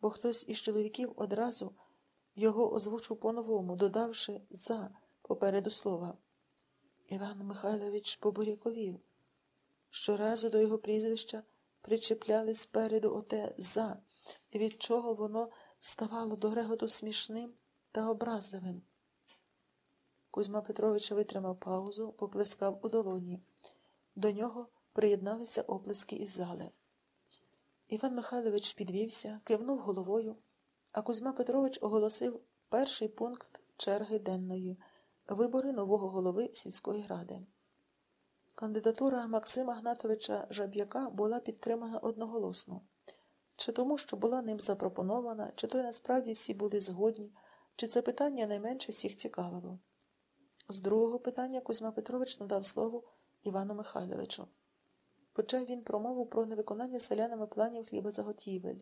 бо хтось із чоловіків одразу його озвучив по-новому, додавши за попереду слова. Іван Михайлович побуряковів. Щоразу до його прізвища причепляли спереду оте за, від чого воно ставало до реготу смішним та образливим. Кузьма Петрович витримав паузу, поплескав у долоні. До нього приєдналися оплески із зали. Іван Михайлович підвівся, кивнув головою, а Кузьма Петрович оголосив перший пункт черги денної вибори нового голови сільської ради. Кандидатура Максима Гнатовича Жаб'яка була підтримана одноголосно, чи тому, що була ним запропонована, чи то й насправді всі були згодні, чи це питання найменше всіх цікавило. З другого питання Кузьма Петрович надав слово Івану Михайловичу. Почав він промову про невиконання селянами планів хлібозаготівель.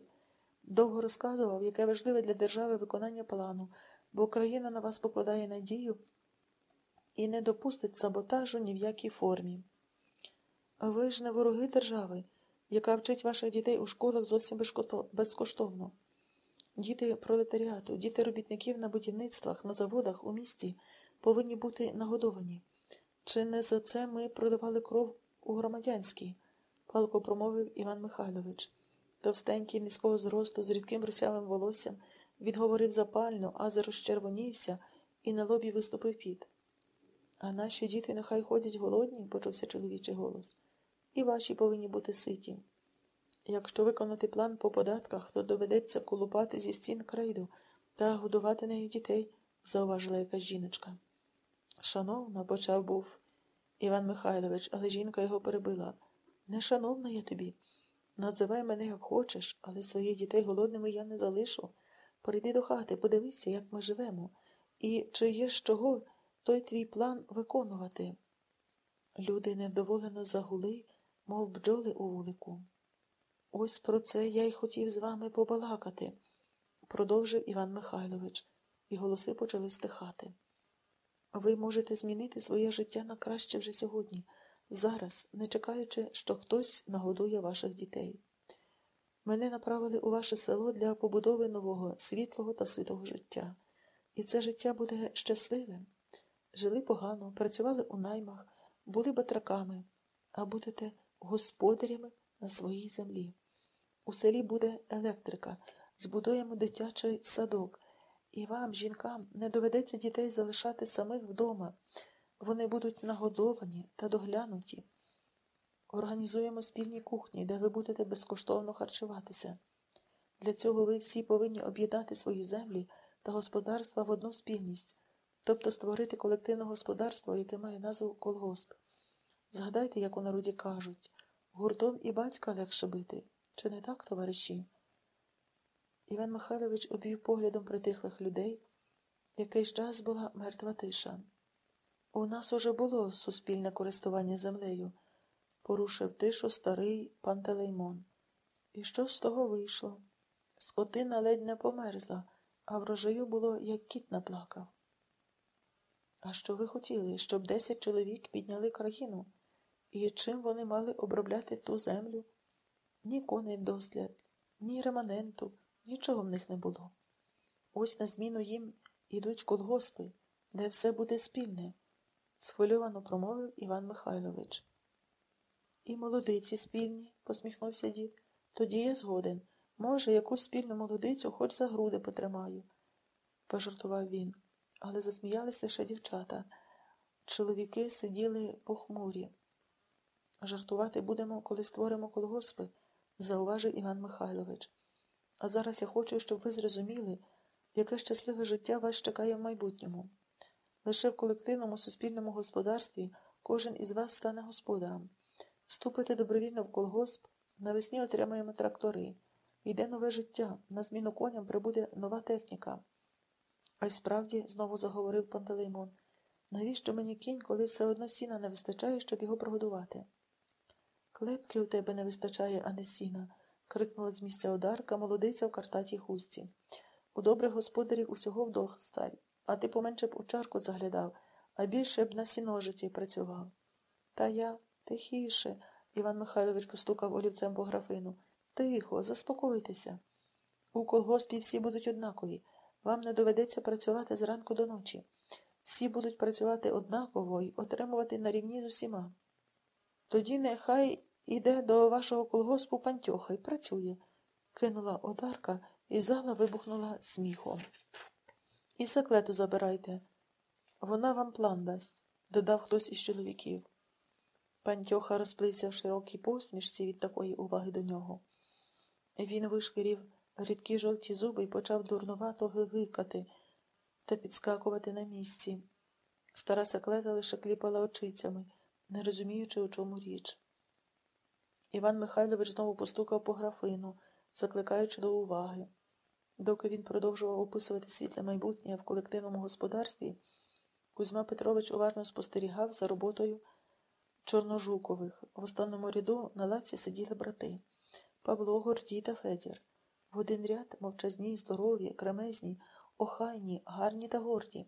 Довго розказував, яке важливе для держави виконання плану, бо Україна на вас покладає надію і не допустить саботажу ні в якій формі. Ви ж не вороги держави, яка вчить ваших дітей у школах зовсім безкоштовно. Діти пролетаріату, діти робітників на будівництвах, на заводах, у місті повинні бути нагодовані. Чи не за це ми продавали кров у громадянській? Палко промовив Іван Михайлович. Товстенький низького зросту, з рідким русявим волоссям, відговорив запально, а розчервонівся і на лобі виступив піт. А наші діти нехай ходять голодні, почувся чоловічий голос, і ваші повинні бути ситі. Якщо виконати план по податках, то доведеться колупати зі стін крейду та годувати нею дітей, зауважила якась жіночка. Шановна, почав був Іван Михайлович, але жінка його перебила. Не шановна я тобі. Називай мене як хочеш, але своїх дітей голодними я не залишу. Прийди до хати, подивися, як ми живемо, і чи є з чого той твій план виконувати. Люди невдоволено загули, мов бджоли у вулику. Ось про це я й хотів з вами побалакати, продовжив Іван Михайлович, і голоси почали стихати. Ви можете змінити своє життя на краще вже сьогодні, зараз, не чекаючи, що хтось нагодує ваших дітей. Мене направили у ваше село для побудови нового, світлого та ситого життя, і це життя буде щасливим. Жили погано, працювали у наймах, були батраками, а будете господарями на своїй землі. У селі буде електрика, збудуємо дитячий садок, і вам, жінкам, не доведеться дітей залишати самих вдома. Вони будуть нагодовані та доглянуті. Організуємо спільні кухні, де ви будете безкоштовно харчуватися. Для цього ви всі повинні об'єднати свої землі та господарства в одну спільність, тобто створити колективне господарство, яке має назву колгосп. Згадайте, як у народі кажуть гуртом і батька легше бити. Чи не так, товариші? Іван Михайлович обвів поглядом притихлих людей. Якийсь час була мертва тиша. У нас уже було суспільне користування землею, порушив тишу старий Пантелеймон. І що з того вийшло? Скотина ледь не померзла, а врожаю було, як кіт наплакав. А що ви хотіли, щоб десять чоловік підняли країну? І чим вони мали обробляти ту землю? Ні коней вдослід, ні реманенту, нічого в них не було. Ось на зміну їм ідуть колгоспи, де все буде спільне, схвильовано промовив Іван Михайлович. І молодиці спільні, посміхнувся дід. Тоді я згоден. Може, якусь спільну молодицю хоч за груди потримаю, пожартував він, але засміялись лише дівчата. Чоловіки сиділи похмурі. Жартувати будемо, коли створимо колгоспи, зауважив Іван Михайлович. А зараз я хочу, щоб ви зрозуміли, яке щасливе життя вас чекає в майбутньому. Лише в колективному суспільному господарстві кожен із вас стане господарем. Вступите добровільно в колгосп, навесні отримаємо трактори. Йде нове життя, на зміну коням прибуде нова техніка. А й справді, знову заговорив Пантелеймон, навіщо мені кінь, коли все одно сіна не вистачає, щоб його прогодувати? Клепки у тебе не вистачає, а не сіна, крикнула з місця одарка молодиця в картатій хустці. У добрих господарів усього вдосталь, а ти поменше б у чарку заглядав, а більше б на сіножиті працював. Та я тихіше, Іван Михайлович постукав олівцем по графину. Тихо, заспокойтеся. У колгоспі всі будуть однакові. Вам не доведеться працювати зранку до ночі. Всі будуть працювати однаково і отримувати на рівні з усіма. Тоді нехай іде до вашого колгоспу пантьоха і працює, кинула одарка, і зала вибухнула сміхом. І секлету забирайте. Вона вам план дасть, додав хтось із чоловіків. Пантьоха розплився в широкій посмішці від такої уваги до нього. Він вишкірів рідкі жовті зуби і почав дурнувато гигикати та підскакувати на місці. Стара секлета лише кліпала очицями, не розуміючи, у чому річ. Іван Михайлович знову постукав по графину, закликаючи до уваги. Доки він продовжував описувати світле майбутнє в колективному господарстві, Кузьма Петрович уважно спостерігав за роботою Чорножукових. В останньому ряду на лаці сиділи брати Павло, Гордій та Федір. В один ряд мовчазні, здорові, кремезні, охайні, гарні та горді.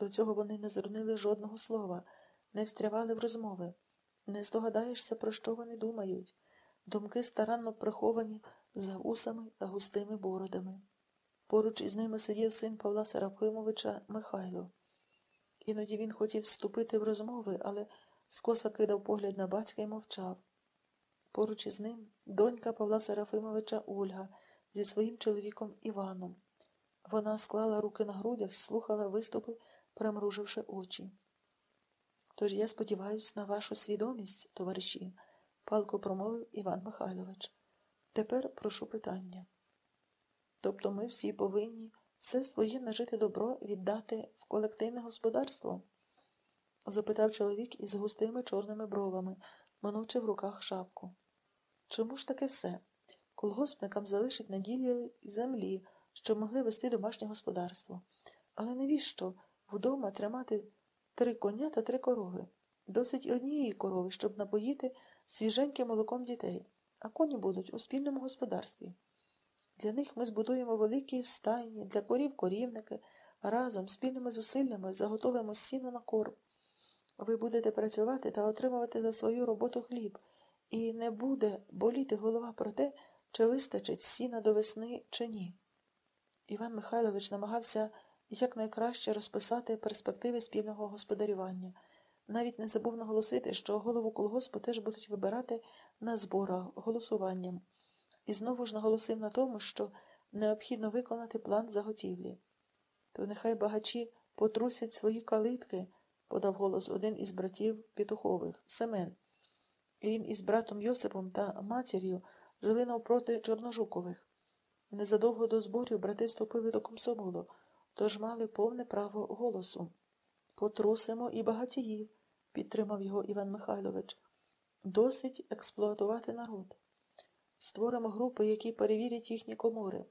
До цього вони не зрунили жодного слова, не встрявали в розмови. Не здогадаєшся, про що вони думають. Думки старанно приховані за усами та густими бородами. Поруч із ними сидів син Павла Серафимовича Михайло. Іноді він хотів вступити в розмови, але скоса кидав погляд на батька і мовчав. Поруч із ним донька Павла Серафимовича Ольга зі своїм чоловіком Іваном. Вона склала руки на грудях і слухала виступи, примруживши очі. Тож я сподіваюся на вашу свідомість, товариші, палко промовив Іван Михайлович. Тепер прошу питання. Тобто ми всі повинні все своє нажити добро віддати в колективне господарство? запитав чоловік із густими чорними бровами, манучи в руках шапку. Чому ж таке все? Колгоспникам залишить наділі землі, щоб могли вести домашнє господарство. Але навіщо вдома тримати три коня та три корови? Досить однієї корови, щоб напоїти свіженьким молоком дітей, а коні будуть у спільному господарстві. Для них ми збудуємо великі стайні, для корів корівники, разом спільними зусиллями заготовимо сіно на корм. Ви будете працювати та отримувати за свою роботу хліб, і не буде боліти голова про те, чи вистачить сіна до весни, чи ні. Іван Михайлович намагався якнайкраще розписати перспективи спільного господарювання. Навіть не забув наголосити, що голову колгоспу теж будуть вибирати на зборах голосуванням, і знову ж наголосив на тому, що необхідно виконати план заготівлі. То нехай багачі потрусять свої калитки, подав голос один із братів Петухових Семен. Він із братом Йосипом та матір'ю жили навпроти Чорножукових. Незадовго до зборів брати вступили до комсомолу, тож мали повне право голосу. Потрусимо і багатіїв, підтримав його Іван Михайлович. Досить експлуатувати народ. Створимо групи, які перевірять їхні комори,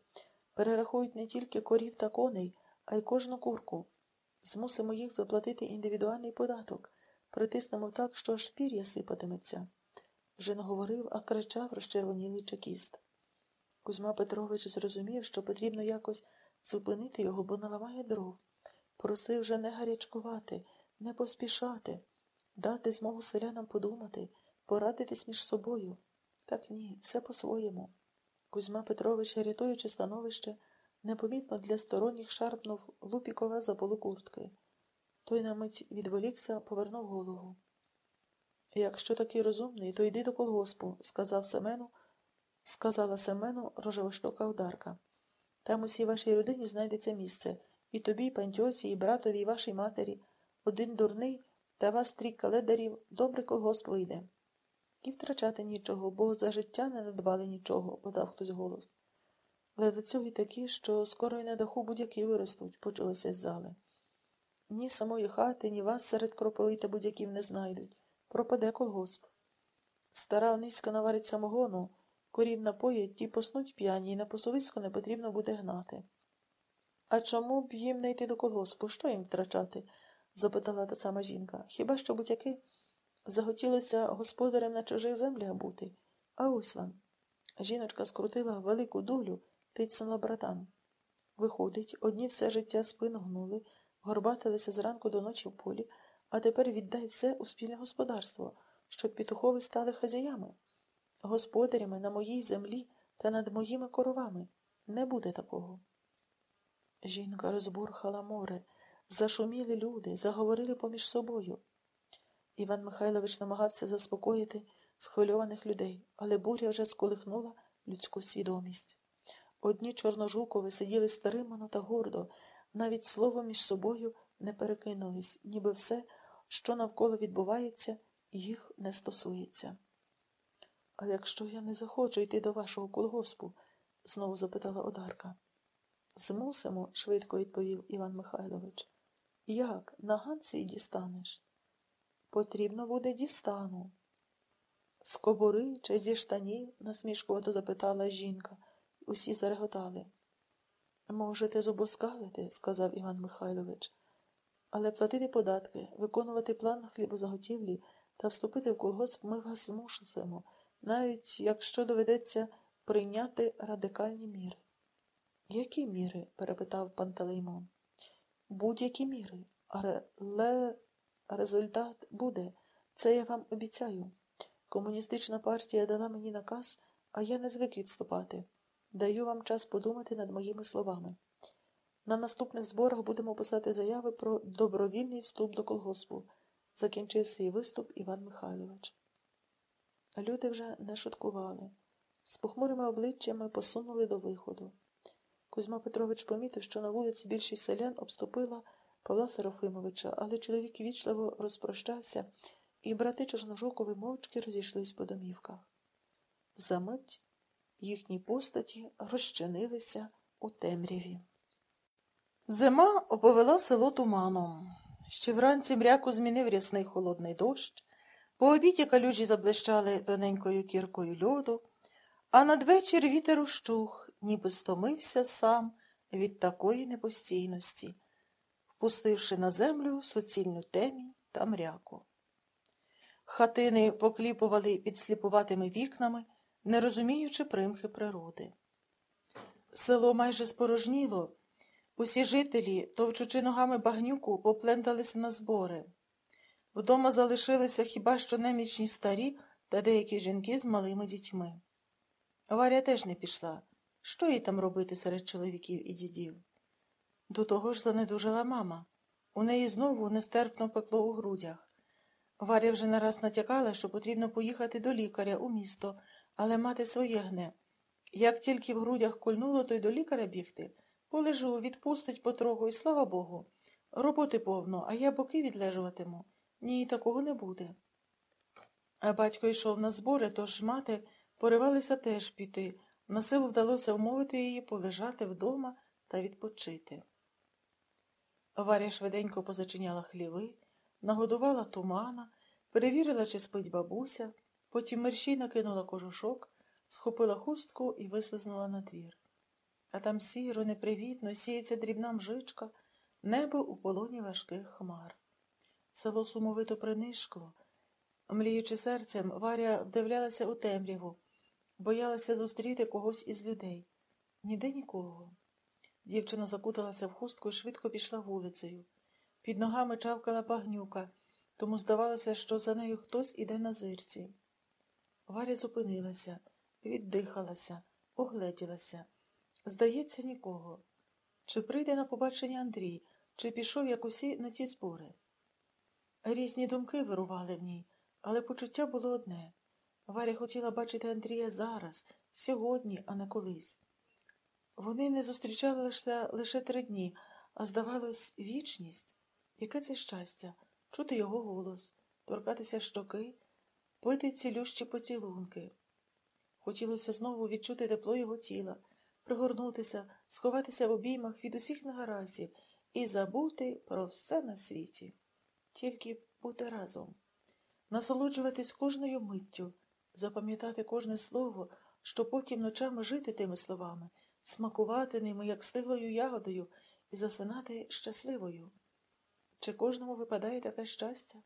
перерахують не тільки корів та коней, а й кожну курку. Змусимо їх заплатити індивідуальний податок, притиснемо так, що аж пір'я сипатиметься. Вже не говорив, а кричав розчервонілий чекіст. Кузьма Петрович зрозумів, що потрібно якось зупинити його, бо наламає дров. Просив вже не гарячкувати, не поспішати, дати змогу селянам подумати, порадитись між собою. Так ні, все по-своєму. Кузьма Петрович, рятуючи становище, непомітно для сторонніх шарпнув Лупікова за полу куртки. Той на мить відволікся, повернув голову. Якщо такий розумний, то йди до колгоспу, сказав Семену, сказала Семену рожевоштока ударка. Там усій вашій родині знайдеться місце. І тобі, і пантьосі, і братові, і вашій матері. Один дурний та вас трійка ледарів, добре колгосп вийде. І втрачати нічого, бо за життя не надбали нічого, подав хтось голос. Але до цього й такі, що скоро й на даху будь-які виростуть, почулося з зали. Ні самої хати, ні вас серед кропови та будь-яків не знайдуть. Пропаде колгосп. Стара низько наварить самогону, корів напоїть, ті поснуть п'яні, і на посовисько не потрібно буде гнати. А чому б їм не йти до колгоспу? Що їм втрачати? запитала та сама жінка. Хіба що будь-яки захотілося господарем на чужих землях бути? А ось вам. Жіночка скрутила велику долю, тицнула братам. Виходить, одні все життя спину гнули, горбатилися зранку до ночі в полі, а тепер віддай все у спільне господарство, щоб петухови стали хазяями, господарями на моїй землі та над моїми коровами. Не буде такого. Жінка розбурхала море, зашуміли люди, заговорили поміж собою. Іван Михайлович намагався заспокоїти схвильованих людей, але буря вже сколихнула людську свідомість. Одні чорножукови сиділи старимано та гордо, навіть слово між собою не перекинулись, ніби все, що навколо відбувається, їх не стосується. А якщо я не захочу йти до вашого колгоспу? знову запитала Одарка. Змусимо, швидко відповів Іван Михайлович. Як на ганці дістанеш? Потрібно буде дістану. З кобури чи зі штанів? насмішкувато запитала жінка. Усі зареготали. Можете зубоскалити, сказав Іван Михайлович, але платити податки, виконувати план хлібозаготівлі та вступити в колгосп ми вас змусимо, навіть якщо доведеться прийняти радикальні міри. Які міри? перепитав Пантелеймон. Будь-які міри, але результат буде, це я вам обіцяю. Комуністична партія дала мені наказ, а я не звик відступати. Даю вам час подумати над моїми словами. На наступних зборах будемо писати заяви про добровільний вступ до колгоспу, закінчив свій виступ Іван Михайлович. Люди вже не шуткували. З похмурими обличчями посунули до виходу. Кузьма Петрович помітив, що на вулиці більшість селян обступила Павла Серафимовича, але чоловік вічливо розпрощався, і брати Чорножукови мовчки розійшлись по домівках. Замить їхні постаті розчинилися у темряві. Зима оповела село туманом. Ще вранці мряку змінив рясний холодний дощ, по обіді калюжі заблищали тоненькою кіркою льоду, а надвечір вітер ущух, ніби стомився сам від такої непостійності, впустивши на землю суцільну темінь та мряку. Хатини покліпували під сліпуватими вікнами, не розуміючи примхи природи. Село майже спорожніло. Усі жителі, товчучи ногами багнюку, попленталися на збори. Вдома залишилися хіба що немічні старі та деякі жінки з малими дітьми. Варя теж не пішла. Що їй там робити серед чоловіків і дідів? До того ж занедужила мама. У неї знову нестерпно пекло у грудях. Варя вже не раз натякала, що потрібно поїхати до лікаря у місто, але мати своє гне. Як тільки в грудях кольнуло, то й до лікаря бігти. Полежу, відпустить потроху, і слава Богу. Роботи повно, а я боки відлежуватиму. Ні, такого не буде. А батько йшов на збори, тож мати поривалися теж піти. На силу вдалося вмовити її полежати вдома та відпочити. Варя швиденько позачиняла хліви, нагодувала тумана, перевірила, чи спить бабуся, потім мерщій накинула кожушок, схопила хустку і вислизнула на двір. А там сіро, непривітно, сіється дрібна мжичка, небо у полоні важких хмар. Село сумовито принишкло. Мліючи серцем, Варя вдивлялася у темряву, боялася зустріти когось із людей. Ніде нікого. Дівчина закуталася в хустку і швидко пішла вулицею. Під ногами чавкала багнюка, тому здавалося, що за нею хтось іде на зирці. Варя зупинилася, віддихалася, огледілася. Здається, нікого. Чи прийде на побачення Андрій, чи пішов як усі на ті збори? Різні думки вирували в ній, але почуття було одне. Варя хотіла бачити Андрія зараз, сьогодні, а не колись. Вони не зустрічали лише, лише три дні, а здавалось, вічність. Яке це щастя чути його голос, торкатися щоки, пити цілющі поцілунки. Хотілося знову відчути тепло його тіла, пригорнутися, сховатися в обіймах від усіх негараздів і забути про все на світі. Тільки бути разом, насолоджуватись кожною миттю, запам'ятати кожне слово, що потім ночами жити тими словами, смакувати ними, як стиглою ягодою, і засинати щасливою. Чи кожному випадає таке щастя?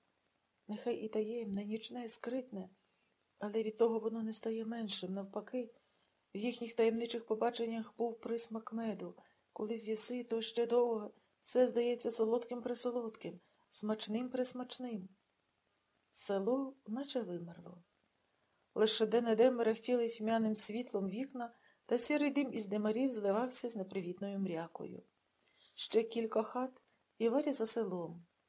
Нехай і таємне, нічне, скритне, але від того воно не стає меншим. Навпаки, в їхніх таємничих побаченнях був присмак меду, коли з'їси, то ще довго все здається солодким присолодким, смачним присмачним. Село наче вимерло. Лише де-не-де мерехтіли тьмяним світлом вікна та сірий дим із димарів зливався з непривітною мрякою. Ще кілька хат і варя за селом.